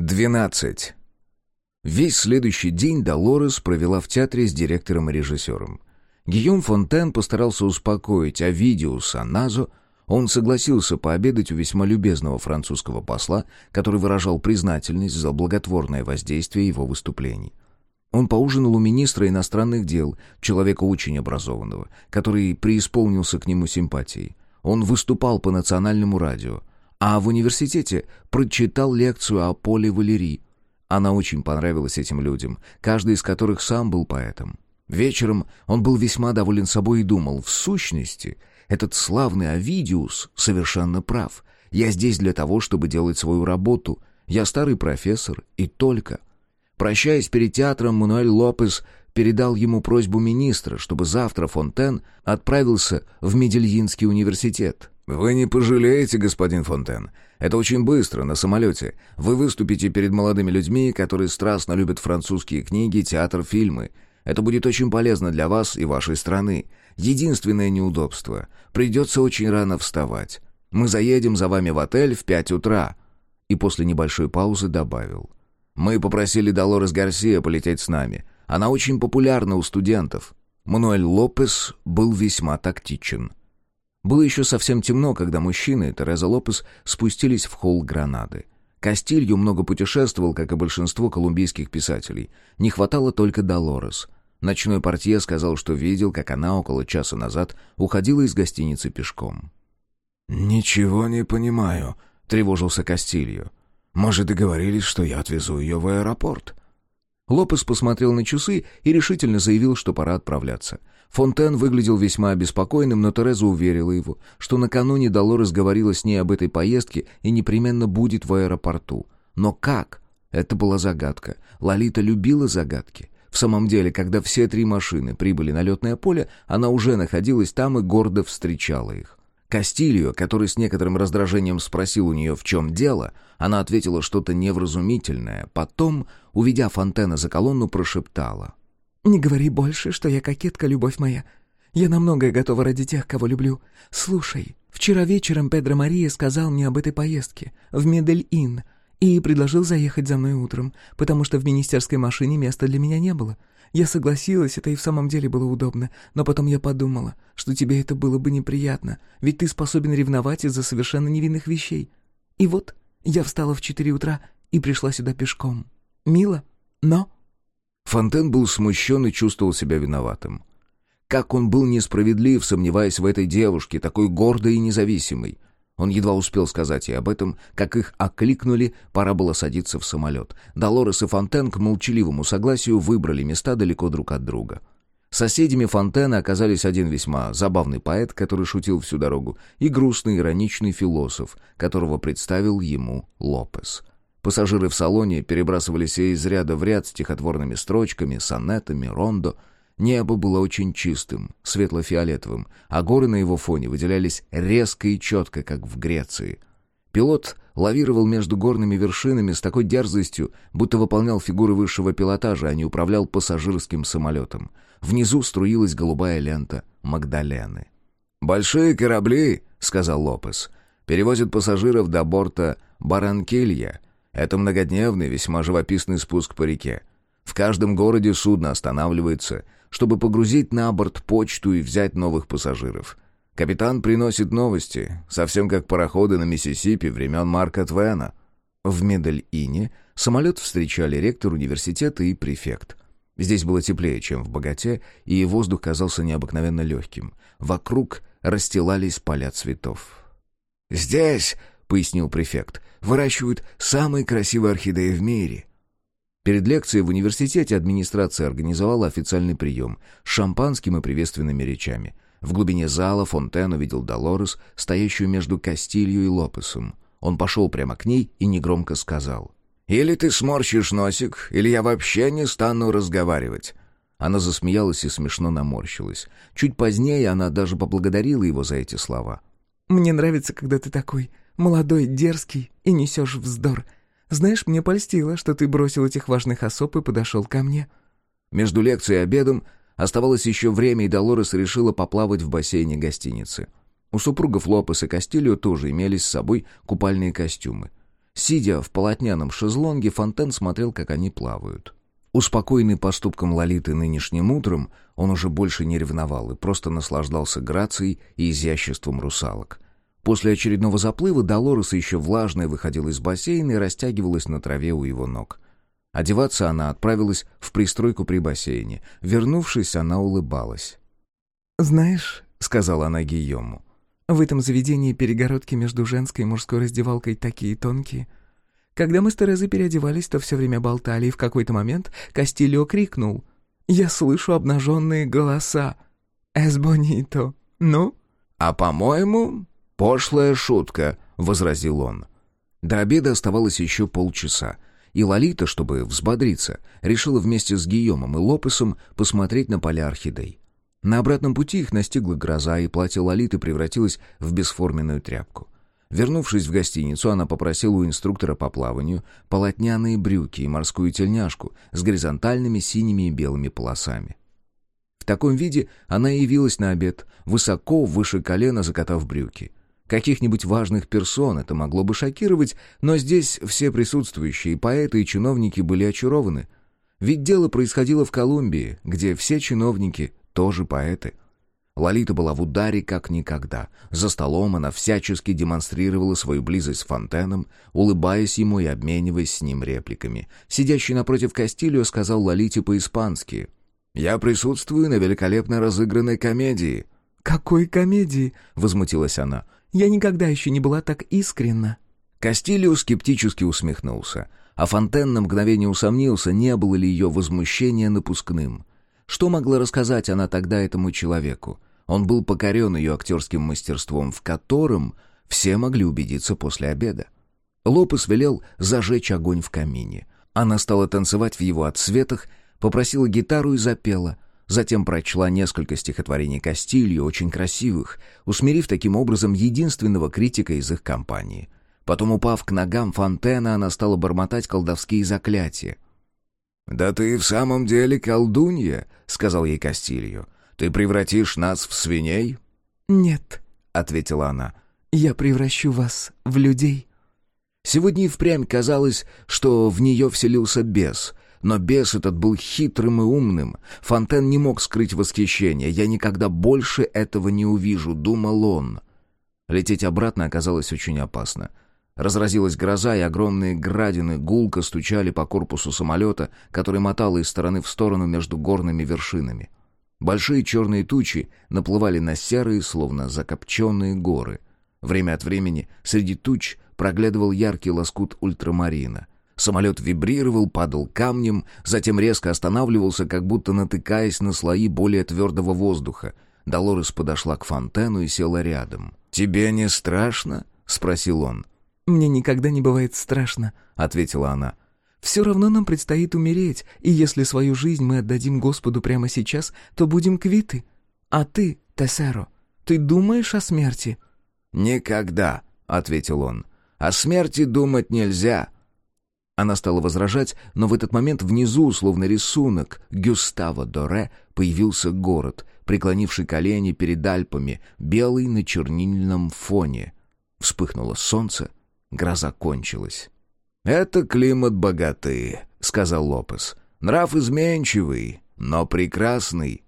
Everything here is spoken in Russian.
12. Весь следующий день Долорес провела в театре с директором и режиссером. Гийом Фонтен постарался успокоить Авидиуса Назо, он согласился пообедать у весьма любезного французского посла, который выражал признательность за благотворное воздействие его выступлений. Он поужинал у министра иностранных дел, человека очень образованного, который преисполнился к нему симпатией. Он выступал по национальному радио, а в университете прочитал лекцию о Поле Валерии. Она очень понравилась этим людям, каждый из которых сам был поэтом. Вечером он был весьма доволен собой и думал, в сущности, этот славный Овидиус совершенно прав. Я здесь для того, чтобы делать свою работу. Я старый профессор, и только. Прощаясь перед театром, Мануэль Лопес передал ему просьбу министра, чтобы завтра Фонтен отправился в Медельинский университет. «Вы не пожалеете, господин Фонтен. Это очень быстро, на самолете. Вы выступите перед молодыми людьми, которые страстно любят французские книги, театр, фильмы. Это будет очень полезно для вас и вашей страны. Единственное неудобство — придется очень рано вставать. Мы заедем за вами в отель в пять утра». И после небольшой паузы добавил. «Мы попросили Долорес Гарсия полететь с нами. Она очень популярна у студентов». Мануэль Лопес был весьма тактичен — было еще совсем темно, когда мужчины и Тереза Лопес спустились в холл Гранады. Кастилью много путешествовал, как и большинство колумбийских писателей. Не хватало только Долорес. Ночной портье сказал, что видел, как она около часа назад уходила из гостиницы пешком. «Ничего не понимаю», — тревожился Кастилью. «Может, договорились, что я отвезу ее в аэропорт?» Лопес посмотрел на часы и решительно заявил, что пора отправляться. Фонтен выглядел весьма обеспокоенным, но Тереза уверила его, что накануне Долорес говорила с ней об этой поездке и непременно будет в аэропорту. Но как? Это была загадка. Лолита любила загадки. В самом деле, когда все три машины прибыли на летное поле, она уже находилась там и гордо встречала их. Кастильо, который с некоторым раздражением спросил у нее, в чем дело, она ответила что-то невразумительное. Потом, увидя Фонтена за колонну, прошептала. «Не говори больше, что я кокетка, любовь моя. Я на многое готова ради тех, кого люблю. Слушай, вчера вечером Педро Мария сказал мне об этой поездке в Медель-Ин и предложил заехать за мной утром, потому что в министерской машине места для меня не было. Я согласилась, это и в самом деле было удобно, но потом я подумала, что тебе это было бы неприятно, ведь ты способен ревновать из-за совершенно невинных вещей. И вот я встала в четыре утра и пришла сюда пешком. Мило, но Фонтен был смущен и чувствовал себя виноватым. Как он был несправедлив, сомневаясь в этой девушке, такой гордой и независимой. Он едва успел сказать ей об этом, как их окликнули, пора было садиться в самолет. Долорес и Фонтен к молчаливому согласию выбрали места далеко друг от друга. Соседями Фонтена оказались один весьма забавный поэт, который шутил всю дорогу, и грустный ироничный философ, которого представил ему Лопес. Пассажиры в салоне перебрасывались из ряда в ряд стихотворными строчками, сонетами, рондо. Небо было очень чистым, светло-фиолетовым, а горы на его фоне выделялись резко и четко, как в Греции. Пилот лавировал между горными вершинами с такой дерзостью, будто выполнял фигуры высшего пилотажа, а не управлял пассажирским самолетом. Внизу струилась голубая лента Магдалены. «Большие корабли», — сказал Лопес, — «перевозят пассажиров до борта Баранкилья» Это многодневный, весьма живописный спуск по реке. В каждом городе судно останавливается, чтобы погрузить на борт почту и взять новых пассажиров. Капитан приносит новости, совсем как пароходы на Миссисипи времен Марка Твена. В Медельине самолет встречали ректор университета и префект. Здесь было теплее, чем в Богате, и воздух казался необыкновенно легким. Вокруг расстилались поля цветов. «Здесь», — пояснил префект, выращивают самые красивые орхидеи в мире. Перед лекцией в университете администрация организовала официальный прием с шампанским и приветственными речами. В глубине зала Фонтен увидел Долорес, стоящую между Кастилью и Лопесом. Он пошел прямо к ней и негромко сказал. «Или ты сморщишь носик, или я вообще не стану разговаривать». Она засмеялась и смешно наморщилась. Чуть позднее она даже поблагодарила его за эти слова. «Мне нравится, когда ты такой молодой, дерзкий и несешь вздор. Знаешь, мне польстило, что ты бросил этих важных особ и подошел ко мне». Между лекцией и обедом оставалось еще время, и Долорес решила поплавать в бассейне гостиницы. У супругов Лопес и Кастильо тоже имелись с собой купальные костюмы. Сидя в полотняном шезлонге, Фонтен смотрел, как они плавают. Успокоенный поступком Лолиты нынешним утром, он уже больше не ревновал и просто наслаждался грацией и изяществом русалок. После очередного заплыва Долорес еще влажная выходила из бассейна и растягивалась на траве у его ног. Одеваться она отправилась в пристройку при бассейне. Вернувшись, она улыбалась. «Знаешь», — сказала она Гийому, — «в этом заведении перегородки между женской и мужской раздевалкой такие тонкие, когда мы с Терезой переодевались, то все время болтали, и в какой-то момент Кастильо крикнул. «Я слышу обнаженные голоса. Эс бонито. Ну?» «А, по-моему, пошлая шутка», — возразил он. До обеда оставалось еще полчаса, и Лолита, чтобы взбодриться, решила вместе с Гийомом и Лопесом посмотреть на поля орхидей. На обратном пути их настигла гроза, и платье Лолиты превратилось в бесформенную тряпку. Вернувшись в гостиницу, она попросила у инструктора по плаванию полотняные брюки и морскую тельняшку с горизонтальными синими и белыми полосами. В таком виде она явилась на обед, высоко, выше колена закатав брюки. Каких-нибудь важных персон это могло бы шокировать, но здесь все присутствующие, поэты и чиновники были очарованы. Ведь дело происходило в Колумбии, где все чиновники тоже поэты. Лолита была в ударе как никогда. За столом она всячески демонстрировала свою близость с Фонтеном, улыбаясь ему и обмениваясь с ним репликами. Сидящий напротив Кастильо сказал Лолите по-испански. «Я присутствую на великолепно разыгранной комедии». «Какой комедии?» — возмутилась она. «Я никогда еще не была так искренна». Кастильо скептически усмехнулся, а Фонтен на мгновение усомнился, не было ли ее возмущение напускным. Что могла рассказать она тогда этому человеку? Он был покорен ее актерским мастерством, в котором все могли убедиться после обеда. Лопес велел зажечь огонь в камине. Она стала танцевать в его отсветах, попросила гитару и запела. Затем прочла несколько стихотворений Кастилью, очень красивых, усмирив таким образом единственного критика из их компании. Потом, упав к ногам Фонтена, она стала бормотать колдовские заклятия. «Да ты в самом деле колдунья», — сказал ей Кастилью. Ты превратишь нас в свиней?» «Нет», — ответила она. «Я превращу вас в людей». Сегодня и впрямь казалось, что в нее вселился бес. Но бес этот был хитрым и умным. Фонтен не мог скрыть восхищение. «Я никогда больше этого не увижу», — думал он. Лететь обратно оказалось очень опасно. Разразилась гроза, и огромные градины гулко стучали по корпусу самолета, который мотало из стороны в сторону между горными вершинами. Большие черные тучи наплывали на серые, словно закопченные горы. Время от времени среди туч проглядывал яркий лоскут ультрамарина. Самолет вибрировал, падал камнем, затем резко останавливался, как будто натыкаясь на слои более твердого воздуха. Долорес подошла к фонтану и села рядом. «Тебе не страшно?» — спросил он. «Мне никогда не бывает страшно», — ответила она. Все равно нам предстоит умереть, и если свою жизнь мы отдадим Господу прямо сейчас, то будем квиты. А ты, Тессеро, ты думаешь о смерти?» «Никогда», — ответил он. «О смерти думать нельзя». Она стала возражать, но в этот момент внизу, словно рисунок Гюстава Доре, появился город, преклонивший колени перед Альпами, белый на чернильном фоне. Вспыхнуло солнце, гроза кончилась. «Это климат богатый», — сказал Лопес. «Нрав изменчивый, но прекрасный».